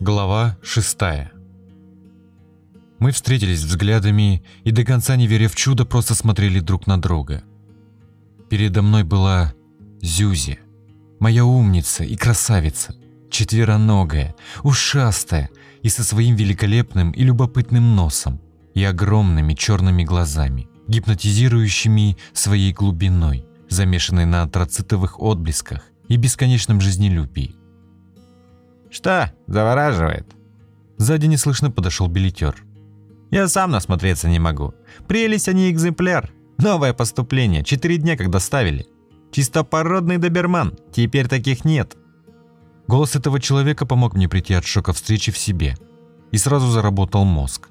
Глава шестая. Мы встретились взглядами и до конца не веря в чудо, просто смотрели друг на друга. Передо мной была Зюзи, моя умница и красавица, четвероногая, ушастая и со своим великолепным и любопытным носом и огромными черными глазами, гипнотизирующими своей глубиной, замешанной на антрацитовых отблесках и бесконечном жизнелюбии. «Что, завораживает?» Сзади неслышно подошел билетер. «Я сам насмотреться не могу. Прелесть, а не экземпляр. Новое поступление, четыре дня как доставили. Чистопородный доберман, теперь таких нет». Голос этого человека помог мне прийти от шока встречи в себе. И сразу заработал мозг.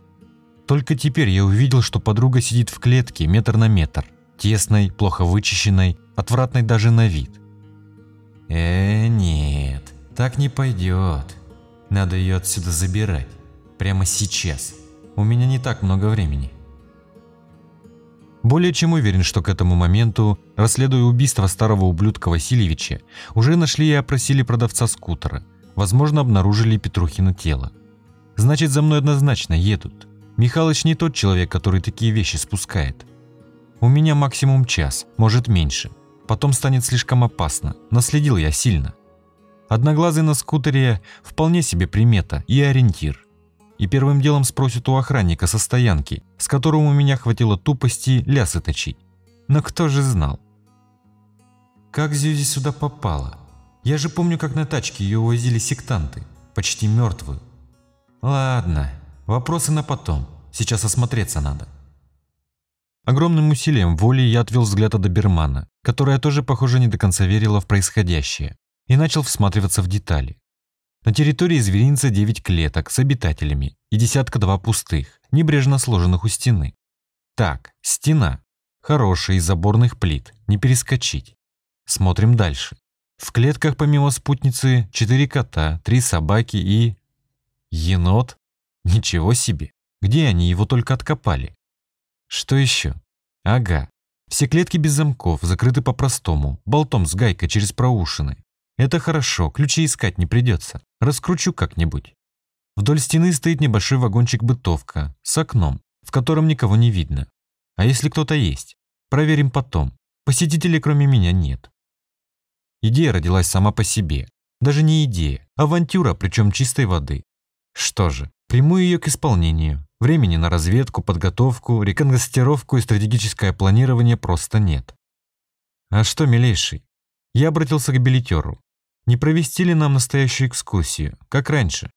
Только теперь я увидел, что подруга сидит в клетке метр на метр. Тесной, плохо вычищенной, отвратной даже на вид. Э, нет. Так не пойдет. Надо ее отсюда забирать. Прямо сейчас. У меня не так много времени. Более чем уверен, что к этому моменту, расследуя убийство старого ублюдка Васильевича, уже нашли и опросили продавца скутера. Возможно, обнаружили Петрухина тело. Значит, за мной однозначно едут. Михалыч не тот человек, который такие вещи спускает. У меня максимум час, может меньше. Потом станет слишком опасно. Наследил я сильно. Одноглазый на скутере вполне себе примета и ориентир. И первым делом спросят у охранника со стоянки, с которым у меня хватило тупости лясы точить. Но кто же знал? Как Зюзи сюда попала? Я же помню, как на тачке ее увозили сектанты, почти мертвую. Ладно, вопросы на потом, сейчас осмотреться надо. Огромным усилием воли я отвел взгляд от добермана, которая тоже, похоже, не до конца верила в происходящее и начал всматриваться в детали. На территории зверинца 9 клеток с обитателями и десятка-два пустых, небрежно сложенных у стены. Так, стена. Хорошая, из заборных плит, не перескочить. Смотрим дальше. В клетках помимо спутницы 4 кота, 3 собаки и... Енот? Ничего себе. Где они его только откопали? Что еще? Ага. Все клетки без замков, закрыты по-простому, болтом с гайкой через проушины. Это хорошо, ключи искать не придется. Раскручу как-нибудь. Вдоль стены стоит небольшой вагончик-бытовка с окном, в котором никого не видно. А если кто-то есть? Проверим потом. Посетителей кроме меня нет. Идея родилась сама по себе. Даже не идея, авантюра, причем чистой воды. Что же, приму ее к исполнению. Времени на разведку, подготовку, рекогностировку и стратегическое планирование просто нет. А что, милейший? Я обратился к билетеру. Не провести ли нам настоящую экскурсию, как раньше?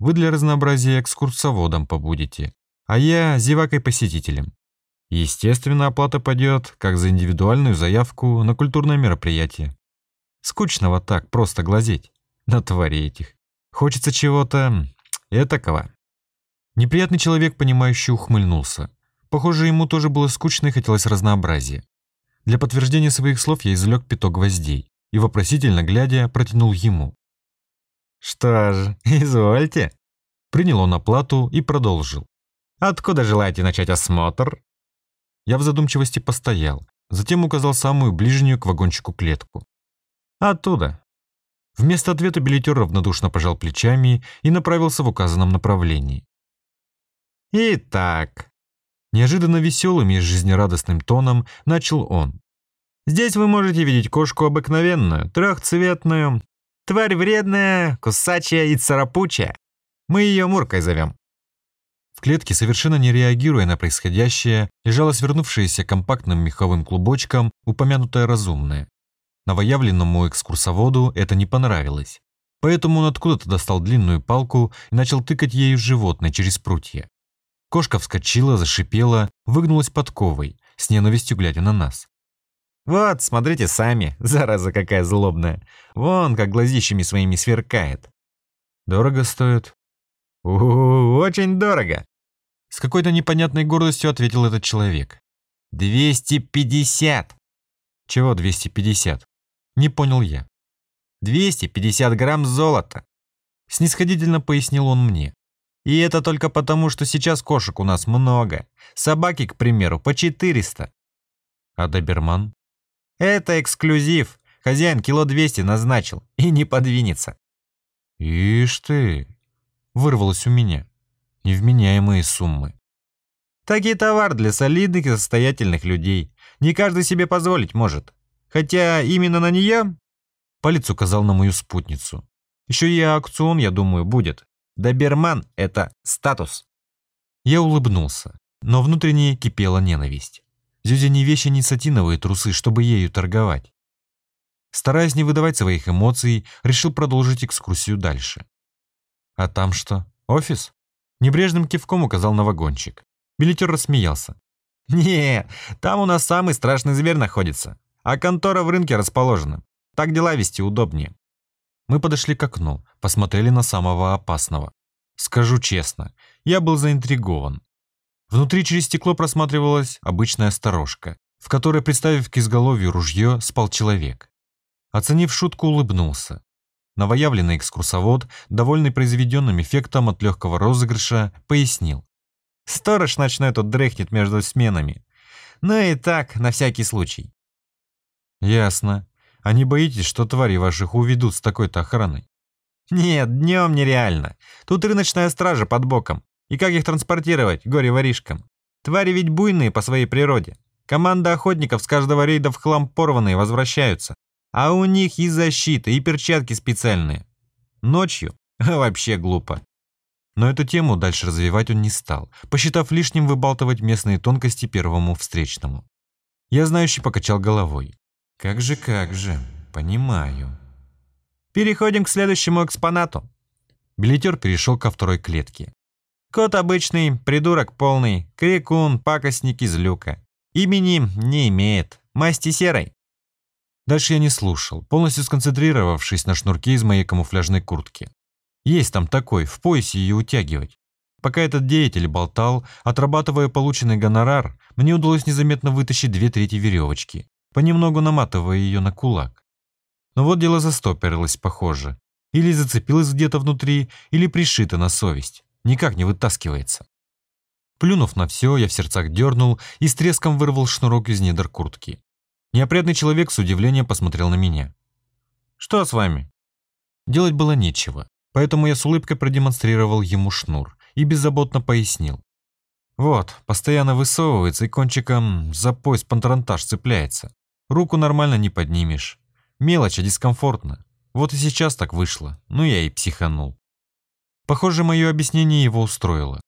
Вы для разнообразия экскурсоводом побудете, а я зевакой-посетителем. Естественно, оплата пойдет, как за индивидуальную заявку на культурное мероприятие. Скучного так, просто глазеть. На твари этих. Хочется чего-то... этакого. Неприятный человек, понимающий, ухмыльнулся. Похоже, ему тоже было скучно и хотелось разнообразия. Для подтверждения своих слов я извлек пяток гвоздей и, вопросительно глядя, протянул ему. «Что ж, извольте». Принял он оплату и продолжил. «Откуда желаете начать осмотр?» Я в задумчивости постоял, затем указал самую ближнюю к вагончику клетку. «Оттуда». Вместо ответа билетер равнодушно пожал плечами и направился в указанном направлении. «Итак...» Неожиданно веселым и жизнерадостным тоном начал он. Здесь вы можете видеть кошку обыкновенную, трехцветную, тварь вредная, кусачая и царапучая. Мы ее Муркой зовем. В клетке, совершенно не реагируя на происходящее, лежала свернувшаяся компактным меховым клубочком упомянутая разумная. Новоявленному экскурсоводу это не понравилось. Поэтому он откуда-то достал длинную палку и начал тыкать ею животное через прутья. Кошка вскочила, зашипела, выгнулась подковой, с ненавистью глядя на нас. Вот, смотрите сами, зараза какая злобная. Вон, как глазищами своими сверкает. Дорого стоит? У, очень дорого. С какой-то непонятной гордостью ответил этот человек. 250. Чего 250? Не понял я. 250 грамм золота. Снисходительно пояснил он мне. И это только потому, что сейчас кошек у нас много. Собаки, к примеру, по 400. А доберман? Это эксклюзив. Хозяин кило двести назначил и не подвинется. Ишь ты. Вырвалось у меня. Невменяемые суммы. Такие товар для солидных и состоятельных людей. Не каждый себе позволить может. Хотя именно на нее... Палец указал на мою спутницу. Еще и аукцион, я думаю, будет. Доберман – это статус. Я улыбнулся, но внутренне кипела ненависть. Зюзя не вещи, не сатиновые трусы, чтобы ею торговать. Стараясь не выдавать своих эмоций, решил продолжить экскурсию дальше. А там что? Офис? Небрежным кивком указал на вагончик. Билетер рассмеялся. «Не, там у нас самый страшный зверь находится, а контора в рынке расположена. Так дела вести удобнее». Мы подошли к окну, посмотрели на самого опасного. Скажу честно, я был заинтригован. Внутри через стекло просматривалась обычная сторожка, в которой, приставив к изголовью ружье, спал человек. Оценив шутку, улыбнулся. Новоявленный экскурсовод, довольный произведенным эффектом от легкого розыгрыша, пояснил. «Сторож ночной тут дрыхнет между сменами. Ну и так, на всякий случай». «Ясно. А не боитесь, что твари ваших уведут с такой-то охраной?» «Нет, днем нереально. Тут рыночная стража под боком. И как их транспортировать, горе-воришкам? Твари ведь буйные по своей природе. Команда охотников с каждого рейда в хлам порванные возвращаются. А у них и защита, и перчатки специальные. Ночью вообще глупо. Но эту тему дальше развивать он не стал, посчитав лишним выбалтывать местные тонкости первому встречному. Я знающий покачал головой. Как же, как же, понимаю. Переходим к следующему экспонату. Билетер перешел ко второй клетке. Кот обычный, придурок полный, крикун, пакостник из люка. Имени не имеет, масти серой. Дальше я не слушал, полностью сконцентрировавшись на шнурке из моей камуфляжной куртки. Есть там такой, в поясе ее утягивать. Пока этот деятель болтал, отрабатывая полученный гонорар, мне удалось незаметно вытащить две трети веревочки, понемногу наматывая ее на кулак. Но вот дело застопорилось, похоже. Или зацепилось где-то внутри, или пришито на совесть. Никак не вытаскивается. Плюнув на все, я в сердцах дернул и с треском вырвал шнурок из недр куртки. Неопрятный человек с удивлением посмотрел на меня. «Что с вами?» Делать было нечего, поэтому я с улыбкой продемонстрировал ему шнур и беззаботно пояснил. «Вот, постоянно высовывается и кончиком за пояс пантарантаж цепляется. Руку нормально не поднимешь. Мелочь, а дискомфортно. Вот и сейчас так вышло, ну я и психанул. Похоже, мое объяснение его устроило.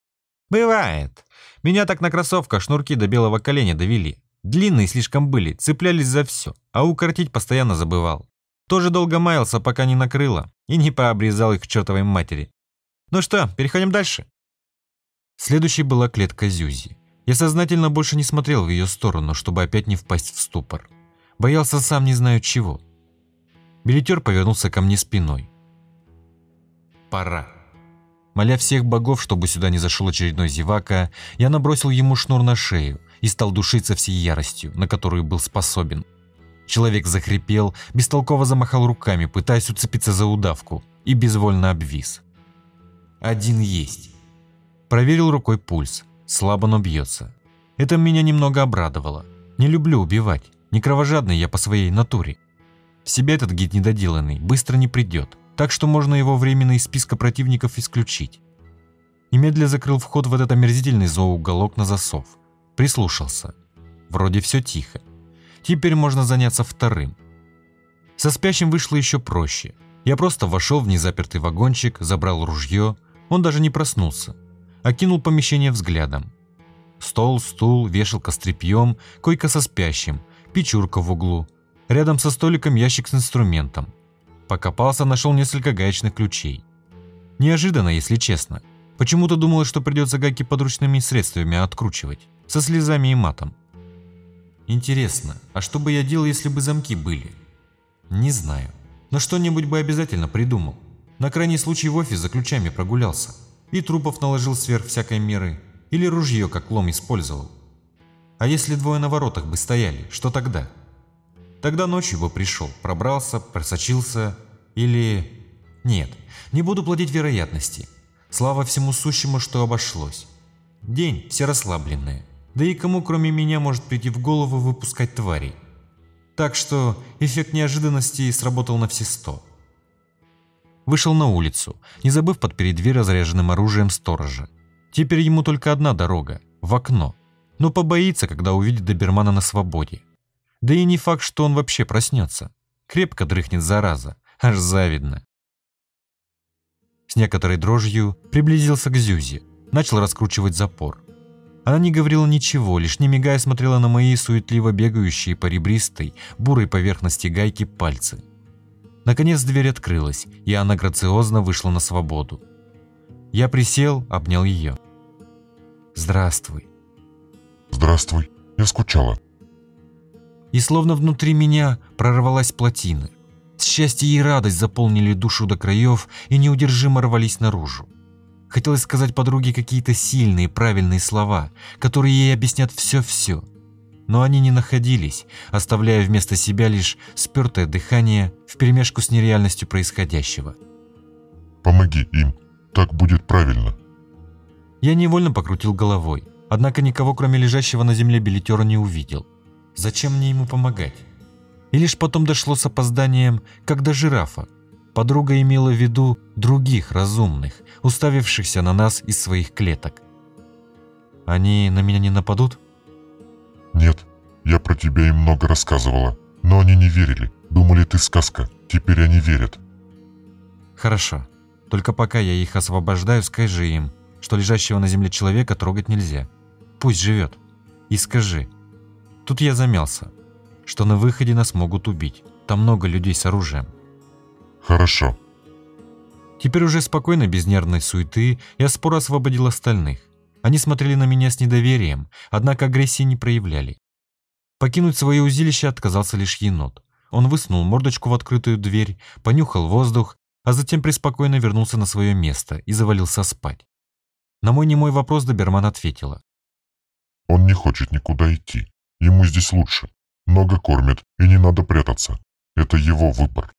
«Бывает. Меня так на кроссовках шнурки до белого коленя довели. Длинные слишком были, цеплялись за все, а укоротить постоянно забывал. Тоже долго маялся, пока не накрыло, и не пообрезал их к чертовой матери. Ну что, переходим дальше?» Следующей была клетка Зюзи. Я сознательно больше не смотрел в ее сторону, чтобы опять не впасть в ступор. Боялся сам не знаю чего. Билетер повернулся ко мне спиной. «Пора». Моля всех богов, чтобы сюда не зашел очередной зевака, я набросил ему шнур на шею и стал душиться всей яростью, на которую был способен. Человек захрипел, бестолково замахал руками, пытаясь уцепиться за удавку, и безвольно обвис. «Один есть». Проверил рукой пульс. Слабо, но бьется. Это меня немного обрадовало. Не люблю убивать. Не кровожадный я по своей натуре. В себя этот гид недоделанный быстро не придет, так что можно его временно из списка противников исключить. Немедля закрыл вход в этот омерзительный зооуголок на засов. Прислушался. Вроде все тихо. Теперь можно заняться вторым. Со спящим вышло еще проще. Я просто вошел в незапертый вагончик, забрал ружье. Он даже не проснулся. Окинул помещение взглядом. Стол, стул, вешалка с тряпьем, койка со спящим, печурка в углу – Рядом со столиком ящик с инструментом. Покопался, нашел несколько гаечных ключей. Неожиданно, если честно. Почему-то думал, что придется гайки подручными средствами откручивать. Со слезами и матом. Интересно, а что бы я делал, если бы замки были? Не знаю. Но что-нибудь бы обязательно придумал. На крайний случай в офис за ключами прогулялся. И трупов наложил сверх всякой меры. Или ружье как лом использовал. А если двое на воротах бы стояли, что тогда? Тогда ночью бы пришел, пробрался, просочился или... Нет, не буду платить вероятности. Слава всему сущему, что обошлось. День, все расслабленные. Да и кому, кроме меня, может прийти в голову выпускать тварей? Так что эффект неожиданности сработал на все сто. вышел на улицу, не забыв подпереть дверь разряженным оружием сторожа. Теперь ему только одна дорога – в окно. Но побоится, когда увидит добермана на свободе. Да и не факт, что он вообще проснется. Крепко дрыхнет зараза, аж завидно. С некоторой дрожью приблизился к Зюзе, начал раскручивать запор. Она не говорила ничего, лишь не мигая смотрела на мои суетливо бегающие по ребристой, бурой поверхности гайки пальцы. Наконец дверь открылась, и она грациозно вышла на свободу. Я присел, обнял ее. «Здравствуй». «Здравствуй, я скучала». И словно внутри меня прорвалась плотина. Счастье и радость заполнили душу до краев и неудержимо рвались наружу. Хотелось сказать подруге какие-то сильные, правильные слова, которые ей объяснят все-все – но они не находились, оставляя вместо себя лишь спертое дыхание вперемешку с нереальностью происходящего. «Помоги им, так будет правильно». Я невольно покрутил головой, однако никого, кроме лежащего на земле билетера, не увидел. Зачем мне ему помогать? И лишь потом дошло с опозданием, до жирафа. Подруга имела в виду других разумных, уставившихся на нас из своих клеток. «Они на меня не нападут?» «Нет, я про тебя им много рассказывала, но они не верили. Думали, ты сказка. Теперь они верят». «Хорошо. Только пока я их освобождаю, скажи им, что лежащего на земле человека трогать нельзя. Пусть живет. И скажи. Тут я замялся, что на выходе нас могут убить. Там много людей с оружием». «Хорошо». Теперь уже спокойно, без нервной суеты, я споро освободил остальных. Они смотрели на меня с недоверием, однако агрессии не проявляли. Покинуть свое узилище отказался лишь енот. Он высунул мордочку в открытую дверь, понюхал воздух, а затем преспокойно вернулся на свое место и завалился спать. На мой немой вопрос доберман ответила. «Он не хочет никуда идти. Ему здесь лучше. Много кормят, и не надо прятаться. Это его выбор».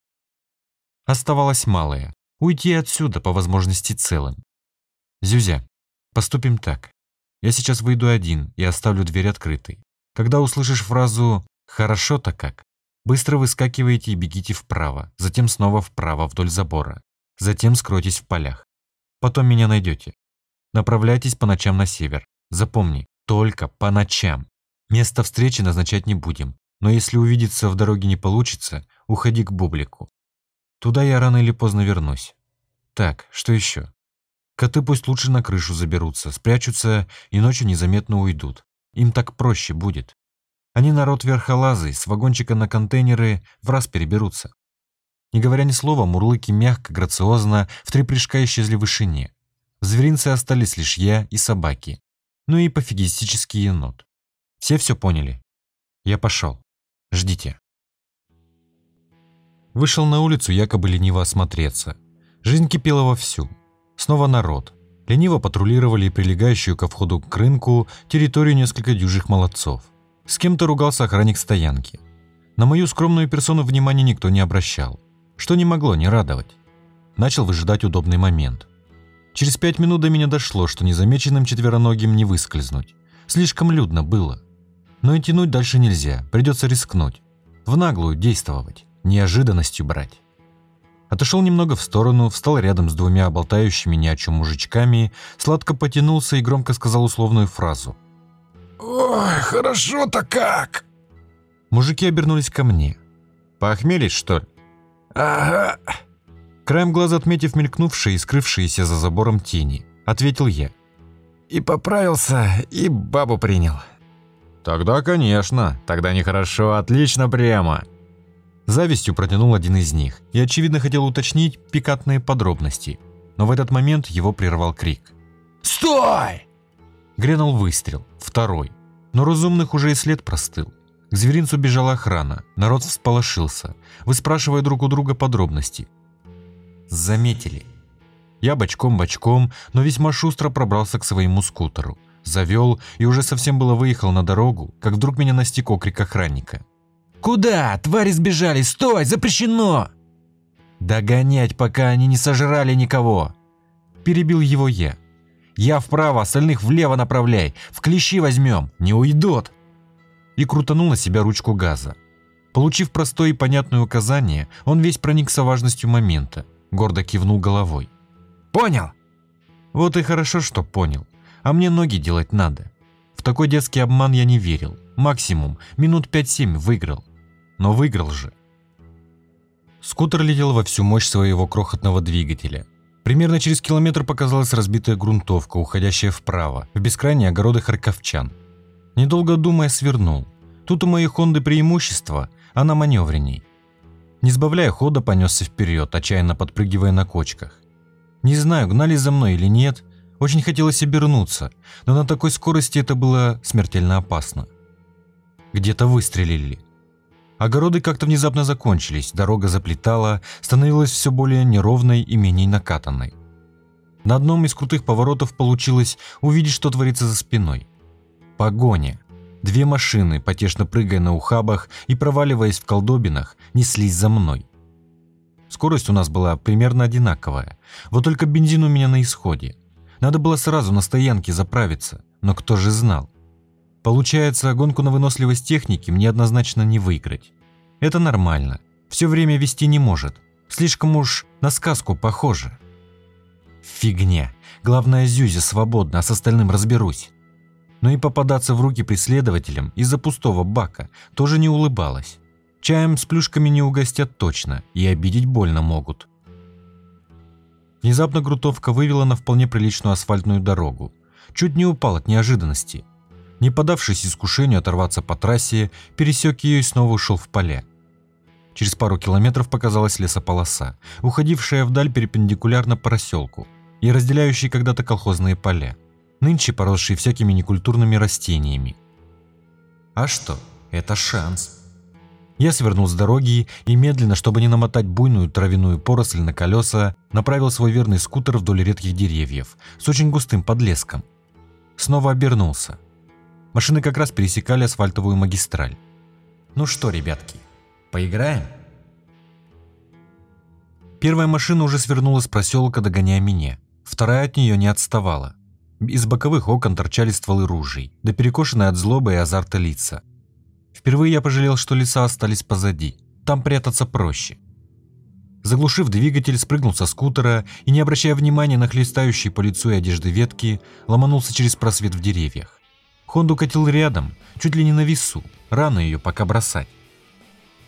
Оставалось малое – уйти отсюда по возможности целым. «Зюзя, Поступим так. Я сейчас выйду один и оставлю дверь открытой. Когда услышишь фразу «хорошо-то как», быстро выскакиваете и бегите вправо, затем снова вправо вдоль забора. Затем скройтесь в полях. Потом меня найдете. Направляйтесь по ночам на север. Запомни, только по ночам. Место встречи назначать не будем. Но если увидеться в дороге не получится, уходи к Бублику. Туда я рано или поздно вернусь. Так, что еще? Коты пусть лучше на крышу заберутся, спрячутся и ночью незаметно уйдут. Им так проще будет. Они народ верхолазый, с вагончика на контейнеры в раз переберутся. Не говоря ни слова, мурлыки мягко, грациозно, в три прыжка исчезли в вышине. В зверинце остались лишь я и собаки. Ну и пофигистический енот. Все все поняли. Я пошел. Ждите. Вышел на улицу якобы лениво осмотреться. Жизнь кипела вовсю. Снова народ. Лениво патрулировали прилегающую ко входу к рынку территорию несколько дюжих молодцов. С кем-то ругался охранник стоянки. На мою скромную персону внимания никто не обращал, что не могло не радовать. Начал выжидать удобный момент. Через пять минут до меня дошло, что незамеченным четвероногим не выскользнуть. Слишком людно было. Но и тянуть дальше нельзя, придется рискнуть. В наглую действовать, неожиданностью брать. Отошел немного в сторону, встал рядом с двумя болтающими ни о чем мужичками, сладко потянулся и громко сказал условную фразу. «Ой, хорошо-то как!» Мужики обернулись ко мне. «Поохмелись, что ли?» «Ага». Краем глаза отметив мелькнувшие и скрывшиеся за забором тени, ответил я. «И поправился, и бабу принял». «Тогда, конечно. Тогда нехорошо, отлично прямо», Завистью протянул один из них и, очевидно, хотел уточнить пикантные подробности. Но в этот момент его прервал крик. «Стой!» Грянул выстрел, второй. Но разумных уже и след простыл. К зверинцу бежала охрана, народ всполошился, выспрашивая друг у друга подробности. Заметили. Я бочком-бочком, но весьма шустро пробрался к своему скутеру. Завел и уже совсем было выехал на дорогу, как вдруг меня настиг окрик охранника. «Куда? Твари сбежали! Стой! Запрещено!» «Догонять, пока они не сожрали никого!» Перебил его я. «Я вправо, остальных влево направляй! В клещи возьмем! Не уйдут!» И крутанул на себя ручку газа. Получив простое и понятное указание, он весь проникся важностью момента. гордо кивнул головой. Понял? Вот и хорошо, что понял. А мне ноги делать надо. В такой детский обман я не верил. Максимум минут 5-7 выиграл. Но выиграл же. Скутер летел во всю мощь своего крохотного двигателя. Примерно через километр показалась разбитая грунтовка, уходящая вправо, в бескрайние огороды харьковчан. Недолго думая, свернул. Тут у моей Хонды преимущество, она маневренней. Не сбавляя хода, понесся вперед, отчаянно подпрыгивая на кочках. Не знаю, гнались за мной или нет, очень хотелось обернуться, но на такой скорости это было смертельно опасно. Где-то выстрелили. Огороды как-то внезапно закончились, дорога заплетала, становилась все более неровной и менее накатанной. На одном из крутых поворотов получилось увидеть, что творится за спиной. Погоня. Две машины, потешно прыгая на ухабах и проваливаясь в колдобинах, неслись за мной. Скорость у нас была примерно одинаковая, вот только бензин у меня на исходе. Надо было сразу на стоянке заправиться, но кто же знал? Получается, гонку на выносливость техники мне однозначно не выиграть. Это нормально. Все время вести не может. Слишком уж на сказку похоже. Фигня. Главное, Зюзя свободна, а с остальным разберусь. Но и попадаться в руки преследователям из-за пустого бака тоже не улыбалась. Чаем с плюшками не угостят точно, и обидеть больно могут. Внезапно грунтовка вывела на вполне приличную асфальтную дорогу. Чуть не упал от неожиданности. Не подавшись искушению оторваться по трассе, пересек ее и снова ушел в поля. Через пару километров показалась лесополоса, уходившая вдаль перпендикулярно проселку и разделяющая когда-то колхозные поля, нынче поросшие всякими некультурными растениями. А что, это шанс. Я свернул с дороги и медленно, чтобы не намотать буйную травяную поросль на колеса, направил свой верный скутер вдоль редких деревьев с очень густым подлеском. Снова обернулся. Машины как раз пересекали асфальтовую магистраль. Ну что, ребятки, поиграем? Первая машина уже свернула с проселка, догоняя меня. Вторая от нее не отставала. Из боковых окон торчали стволы ружей, да перекошенные от злобы и азарта лица. Впервые я пожалел, что леса остались позади. Там прятаться проще. Заглушив двигатель, спрыгнул со скутера и, не обращая внимания на хлестающие по лицу и одежды ветки, ломанулся через просвет в деревьях. Хонду катил рядом, чуть ли не на весу, рано ее пока бросать.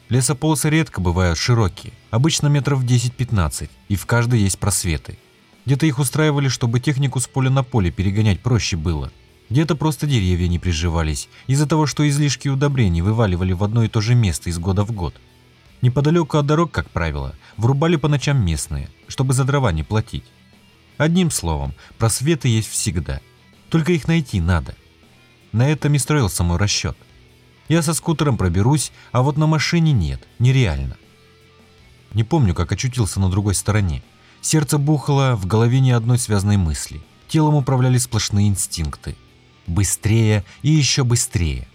Лесополосы редко бывают широкие, обычно метров 10-15, и в каждой есть просветы. Где-то их устраивали, чтобы технику с поля на поле перегонять проще было. Где-то просто деревья не приживались, из-за того, что излишки удобрений вываливали в одно и то же место из года в год. Неподалеку от дорог, как правило, врубали по ночам местные, чтобы за дрова не платить. Одним словом, просветы есть всегда. Только их найти надо. На этом и строился мой расчет. Я со скутером проберусь, а вот на машине нет, нереально. Не помню, как очутился на другой стороне. Сердце бухало, в голове ни одной связанной мысли. Телом управляли сплошные инстинкты. Быстрее и еще быстрее.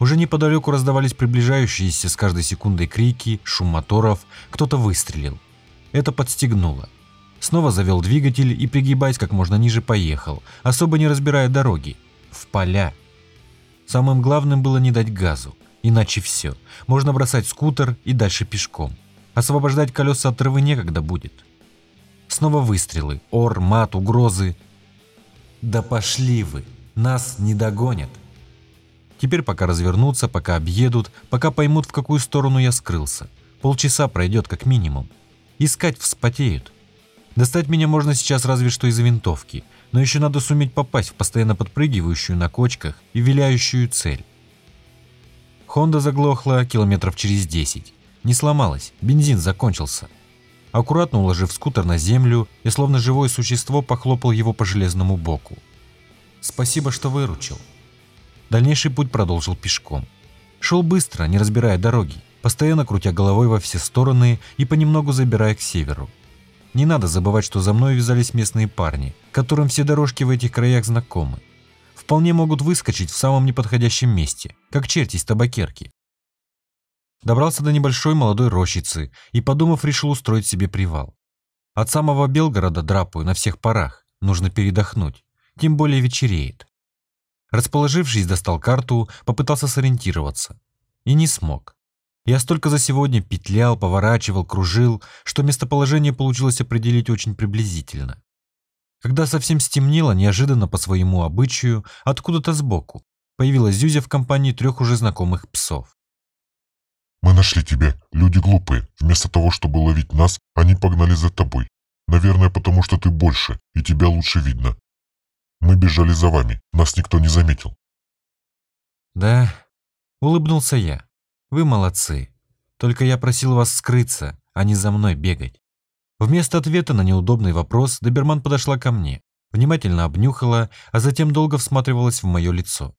Уже неподалеку раздавались приближающиеся с каждой секундой крики, шум моторов, кто-то выстрелил. Это подстегнуло. Снова завел двигатель и, пригибаясь как можно ниже, поехал, особо не разбирая дороги. В поля. Самым главным было не дать газу, иначе все. Можно бросать скутер и дальше пешком. Освобождать колеса от травы некогда будет. Снова выстрелы, ор, мат, угрозы. Да пошли вы, нас не догонят. Теперь пока развернутся, пока объедут, пока поймут, в какую сторону я скрылся. Полчаса пройдет как минимум. Искать вспотеют. Достать меня можно сейчас разве что из винтовки, но еще надо суметь попасть в постоянно подпрыгивающую на кочках и виляющую цель. Хонда заглохла километров через 10. Не сломалась, бензин закончился. Аккуратно уложив скутер на землю, я словно живое существо похлопал его по железному боку. Спасибо, что выручил. Дальнейший путь продолжил пешком. Шел быстро, не разбирая дороги, постоянно крутя головой во все стороны и понемногу забирая к северу. Не надо забывать, что за мной вязались местные парни, которым все дорожки в этих краях знакомы. Вполне могут выскочить в самом неподходящем месте, как черти из табакерки. Добрался до небольшой молодой рощицы и, подумав, решил устроить себе привал. От самого Белгорода драпаю на всех парах, нужно передохнуть, тем более вечереет. Расположившись, достал карту, попытался сориентироваться. И не смог. Я столько за сегодня петлял, поворачивал, кружил, что местоположение получилось определить очень приблизительно. Когда совсем стемнело, неожиданно по своему обычаю, откуда-то сбоку, появилась Зюзя в компании трех уже знакомых псов. Мы нашли тебя. Люди глупые. Вместо того, чтобы ловить нас, они погнали за тобой. Наверное, потому что ты больше, и тебя лучше видно. Мы бежали за вами. Нас никто не заметил. Да, улыбнулся я. Вы молодцы. Только я просил вас скрыться, а не за мной бегать. Вместо ответа на неудобный вопрос Доберман подошла ко мне, внимательно обнюхала, а затем долго всматривалась в мое лицо.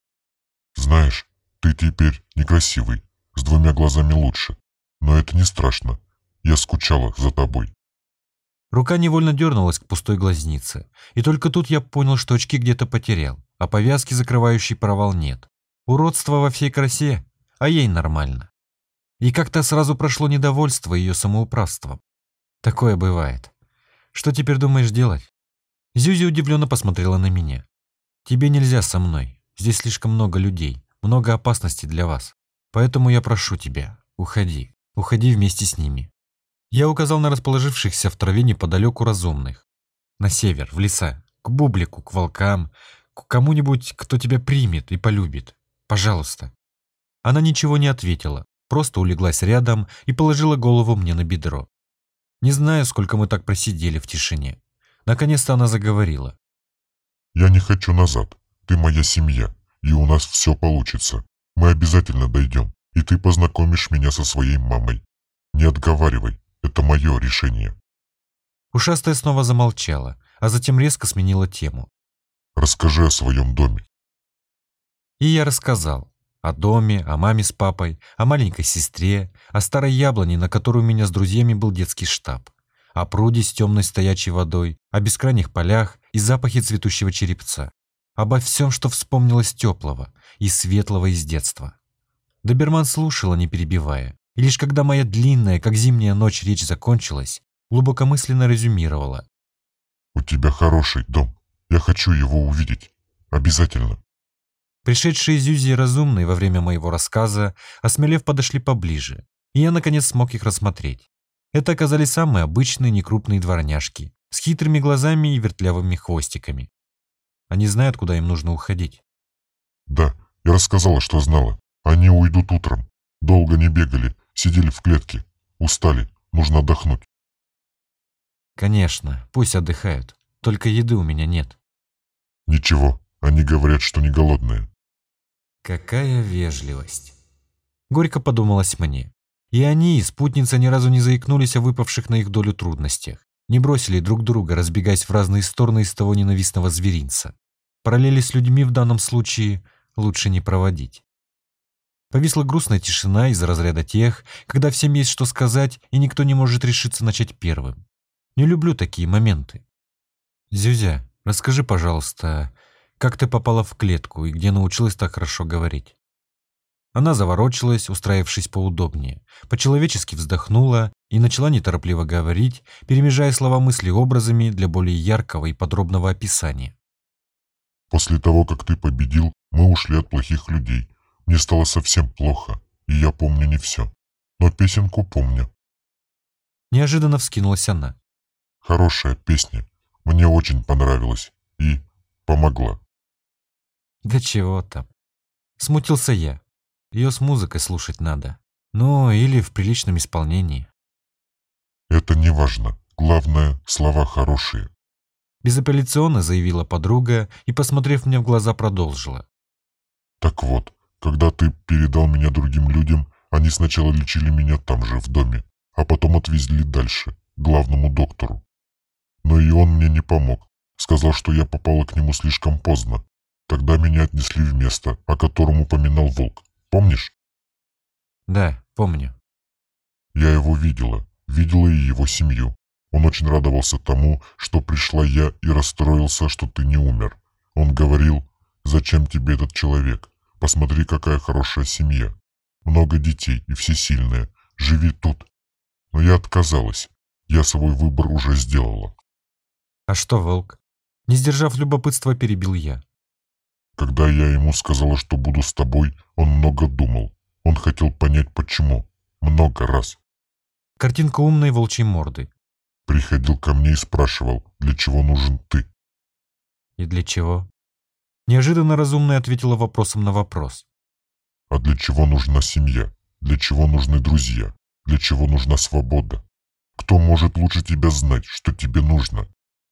Знаешь, ты теперь некрасивый, с двумя глазами лучше. Но это не страшно. Я скучала за тобой. Рука невольно дернулась к пустой глазнице, и только тут я понял, что очки где-то потерял, а повязки, закрывающей провал, нет. Уродство во всей красе, а ей нормально. И как-то сразу прошло недовольство ее самоуправством. Такое бывает. Что теперь думаешь делать? Зюзи удивленно посмотрела на меня. Тебе нельзя со мной. Здесь слишком много людей, много опасностей для вас. Поэтому я прошу тебя, уходи. Уходи вместе с ними. Я указал на расположившихся в траве неподалеку разумных. На север, в леса, к бублику, к волкам, к кому-нибудь, кто тебя примет и полюбит. Пожалуйста. Она ничего не ответила, просто улеглась рядом и положила голову мне на бедро. Не знаю, сколько мы так просидели в тишине. Наконец-то она заговорила. Я не хочу назад. Ты моя семья, и у нас все получится. Мы обязательно дойдем, и ты познакомишь меня со своей мамой. Не отговаривай, это мое решение. Ушастая снова замолчала, а затем резко сменила тему. Расскажи о своем доме. И я рассказал. О доме, о маме с папой, о маленькой сестре, о старой яблоне, на которой у меня с друзьями был детский штаб, о пруде с темной стоячей водой, о бескрайних полях и запахе цветущего черепца, обо всем, что вспомнилось теплого и светлого из детства. Доберман слушала, не перебивая, и лишь когда моя длинная, как зимняя ночь, речь закончилась, глубокомысленно резюмировала. «У тебя хороший дом. Я хочу его увидеть. Обязательно». Пришедшие из Юзи разумные во время моего рассказа, осмелев, подошли поближе, и я, наконец, смог их рассмотреть. Это оказались самые обычные некрупные дворняжки, с хитрыми глазами и вертлявыми хвостиками. Они знают, куда им нужно уходить. Да, я рассказала, что знала. Они уйдут утром. Долго не бегали, сидели в клетке. Устали, нужно отдохнуть. Конечно, пусть отдыхают. Только еды у меня нет. Ничего, они говорят, что не голодные. Какая вежливость. Горько подумалось мне. И они, и спутница, ни разу не заикнулись о выпавших на их долю трудностях. Не бросили друг друга, разбегаясь в разные стороны из того ненавистного зверинца. Параллели с людьми в данном случае лучше не проводить. Повисла грустная тишина из разряда тех, когда всем есть что сказать, и никто не может решиться начать первым. Не люблю такие моменты. Зюзя, расскажи, пожалуйста, как ты попала в клетку и где научилась так хорошо говорить?» Она заворочилась, устраившись поудобнее, по-человечески вздохнула и начала неторопливо говорить, перемежая слова мысли образами для более яркого и подробного описания. «После того, как ты победил, мы ушли от плохих людей. Мне стало совсем плохо, и я помню не все. Но песенку помню». Неожиданно вскинулась она. «Хорошая песня. Мне очень понравилась и помогла». Да чего там. Смутился я. Ее с музыкой слушать надо. Ну, или в приличном исполнении. Это не важно. Главное, слова хорошие. Безапелляционно заявила подруга и, посмотрев мне в глаза, продолжила. Так вот, когда ты передал меня другим людям, они сначала лечили меня там же, в доме, а потом отвезли дальше, главному доктору. Но и он мне не помог. Сказал, что я попала к нему слишком поздно, Тогда меня отнесли в место, о котором упоминал волк. Помнишь? Да, помню. Я его видела, видела и его семью. Он очень радовался тому, что пришла я и расстроился, что ты не умер. Он говорил, зачем тебе этот человек? Посмотри, какая хорошая семья. Много детей и все сильные. Живи тут. Но я отказалась. Я свой выбор уже сделала. А что, волк? Не сдержав любопытства, перебил я. Когда я ему сказала, что буду с тобой, он много думал. Он хотел понять, почему. Много раз. Картинка умной волчьей морды. Приходил ко мне и спрашивал, для чего нужен ты. И для чего? Неожиданно разумная ответила вопросом на вопрос. А для чего нужна семья? Для чего нужны друзья? Для чего нужна свобода? Кто может лучше тебя знать, что тебе нужно?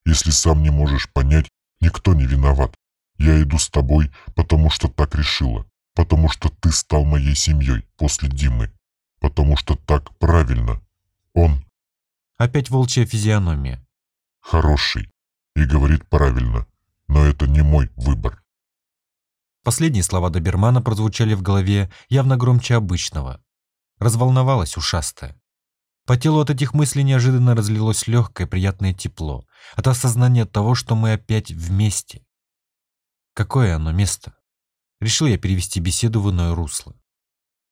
Если сам не можешь понять, никто не виноват. Я иду с тобой, потому что так решила. Потому что ты стал моей семьей после Димы. Потому что так правильно. Он Опять волчья физиономия. хороший и говорит правильно. Но это не мой выбор. Последние слова добермана прозвучали в голове явно громче обычного. Разволновалась ушастая. По телу от этих мыслей неожиданно разлилось легкое приятное тепло, от осознания того, что мы опять вместе. Какое оно место? Решил я перевести беседу в иное русло.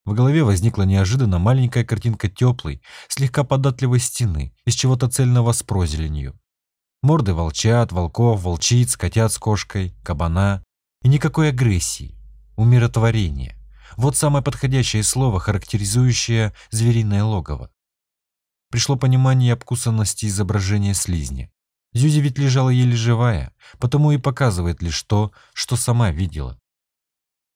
В голове возникла неожиданно маленькая картинка теплой, слегка податливой стены из чего-то цельного с прозеленью. Морды волчат, волков, волчиц, котят с кошкой, кабана. И никакой агрессии, умиротворение. Вот самое подходящее слово, характеризующее звериное логово. Пришло понимание обкусанности изображения слизня. Зюзи ведь лежала еле живая, потому и показывает лишь то, что сама видела.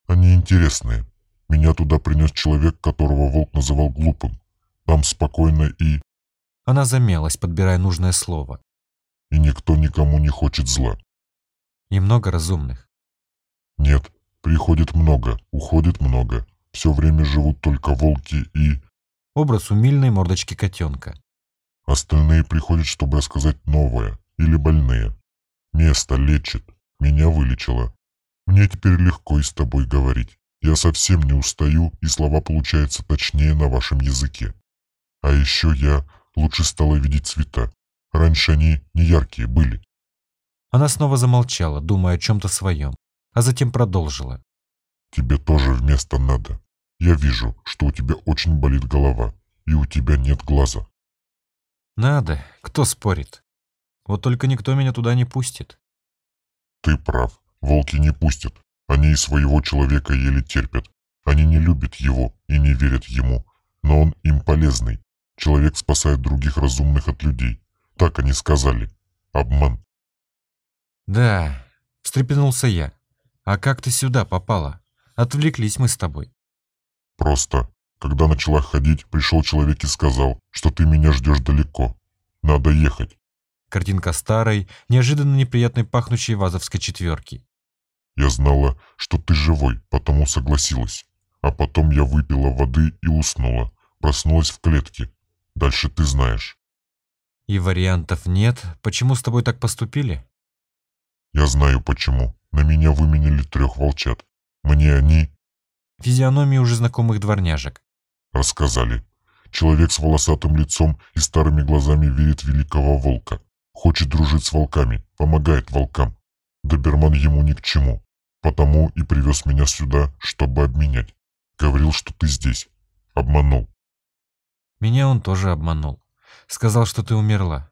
Они интересные. Меня туда принес человек, которого волк называл глупым. Там спокойно и... Она замялась, подбирая нужное слово. И никто никому не хочет зла. И много разумных. Нет, приходит много, уходит много. Все время живут только волки и... Образ умильной мордочки котенка. Остальные приходят, чтобы рассказать новое. Или больные. Место лечит. Меня вылечило. Мне теперь легко и с тобой говорить. Я совсем не устаю, и слова получаются точнее на вашем языке. А еще я лучше стала видеть цвета. Раньше они не яркие были. Она снова замолчала, думая о чем-то своем, а затем продолжила. Тебе тоже вместо надо. Я вижу, что у тебя очень болит голова, и у тебя нет глаза. Надо, кто спорит. Вот только никто меня туда не пустит. Ты прав. Волки не пустят. Они и своего человека еле терпят. Они не любят его и не верят ему. Но он им полезный. Человек спасает других разумных от людей. Так они сказали. Обман. Да, встрепенулся я. А как ты сюда попала? Отвлеклись мы с тобой. Просто, когда начала ходить, пришел человек и сказал, что ты меня ждешь далеко. Надо ехать. Картинка старой, неожиданно неприятной пахнущей вазовской четверки. Я знала, что ты живой, потому согласилась. А потом я выпила воды и уснула. Проснулась в клетке. Дальше ты знаешь. И вариантов нет. Почему с тобой так поступили? Я знаю почему. На меня выменили трех волчат. Мне они Физиономии уже знакомых дворняжек. рассказали. Человек с волосатым лицом и старыми глазами верит великого волка. Хочет дружить с волками, помогает волкам. Доберман ему ни к чему. Потому и привез меня сюда, чтобы обменять. Говорил, что ты здесь. Обманул. Меня он тоже обманул. Сказал, что ты умерла.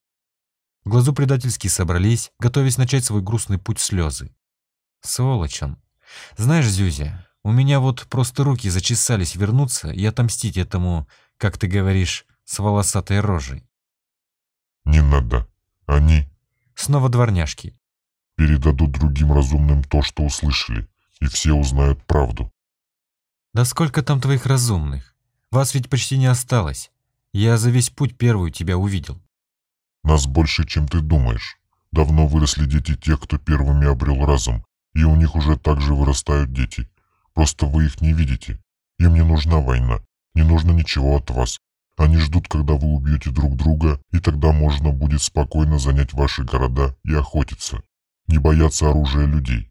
В глазу предательски собрались, готовясь начать свой грустный путь слезы. Сволочь он. Знаешь, Зюзя, у меня вот просто руки зачесались вернуться и отомстить этому, как ты говоришь, с волосатой рожей. Не надо. Они Снова дворняжки. передадут другим разумным то, что услышали, и все узнают правду. Да сколько там твоих разумных? Вас ведь почти не осталось. Я за весь путь первую тебя увидел. Нас больше, чем ты думаешь. Давно выросли дети тех, кто первыми обрел разум, и у них уже также вырастают дети. Просто вы их не видите. Им не нужна война, не нужно ничего от вас. Они ждут, когда вы убьете друг друга, и тогда можно будет спокойно занять ваши города и охотиться. Не бояться оружия людей.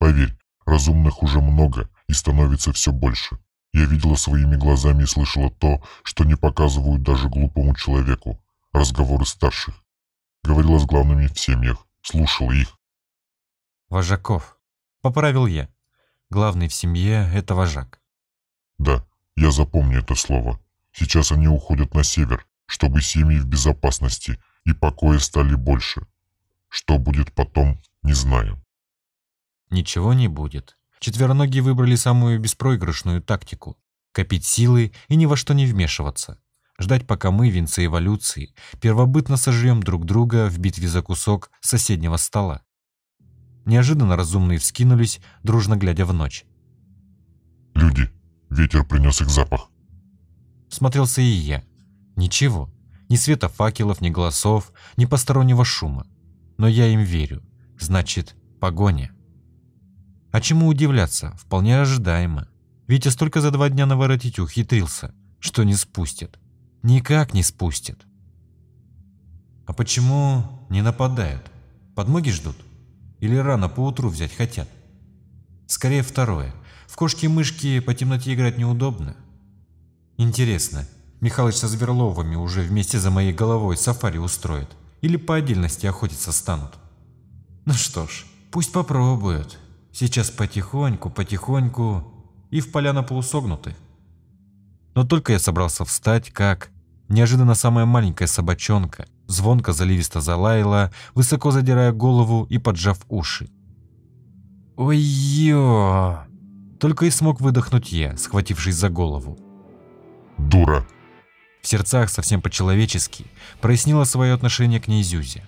Поверь, разумных уже много и становится все больше. Я видела своими глазами и слышала то, что не показывают даже глупому человеку. Разговоры старших. Говорила с главными в семьях, слушала их. Вожаков. Поправил я. Главный в семье — это вожак. Да, я запомню это слово. Сейчас они уходят на север, чтобы семьи в безопасности и покоя стали больше. Что будет потом, не знаю. Ничего не будет. Четвероногие выбрали самую беспроигрышную тактику. Копить силы и ни во что не вмешиваться. Ждать, пока мы, венцы эволюции, первобытно сожрем друг друга в битве за кусок соседнего стола. Неожиданно разумные вскинулись, дружно глядя в ночь. Люди, ветер принес их запах. Смотрелся и я. Ничего. Ни света факелов, ни голосов, ни постороннего шума. Но я им верю. Значит, погоня. А чему удивляться? Вполне ожидаемо. Витя столько за два дня наворотить ухитрился, что не спустит. Никак не спустит. А почему не нападают? Подмоги ждут? Или рано поутру взять хотят? Скорее второе. В кошки-мышки по темноте играть неудобно. Интересно, Михалыч со Зверловыми уже вместе за моей головой сафари устроит? Или по отдельности охотиться станут? Ну что ж, пусть попробуют. Сейчас потихоньку, потихоньку и в поля на полусогнуты. Но только я собрался встать, как... Неожиданно самая маленькая собачонка звонко заливисто залаяла, высоко задирая голову и поджав уши. «Ой-ё!» Только и смог выдохнуть я, схватившись за голову. Дура. В сердцах совсем по-человечески прояснила свое отношение к ней Зюзя.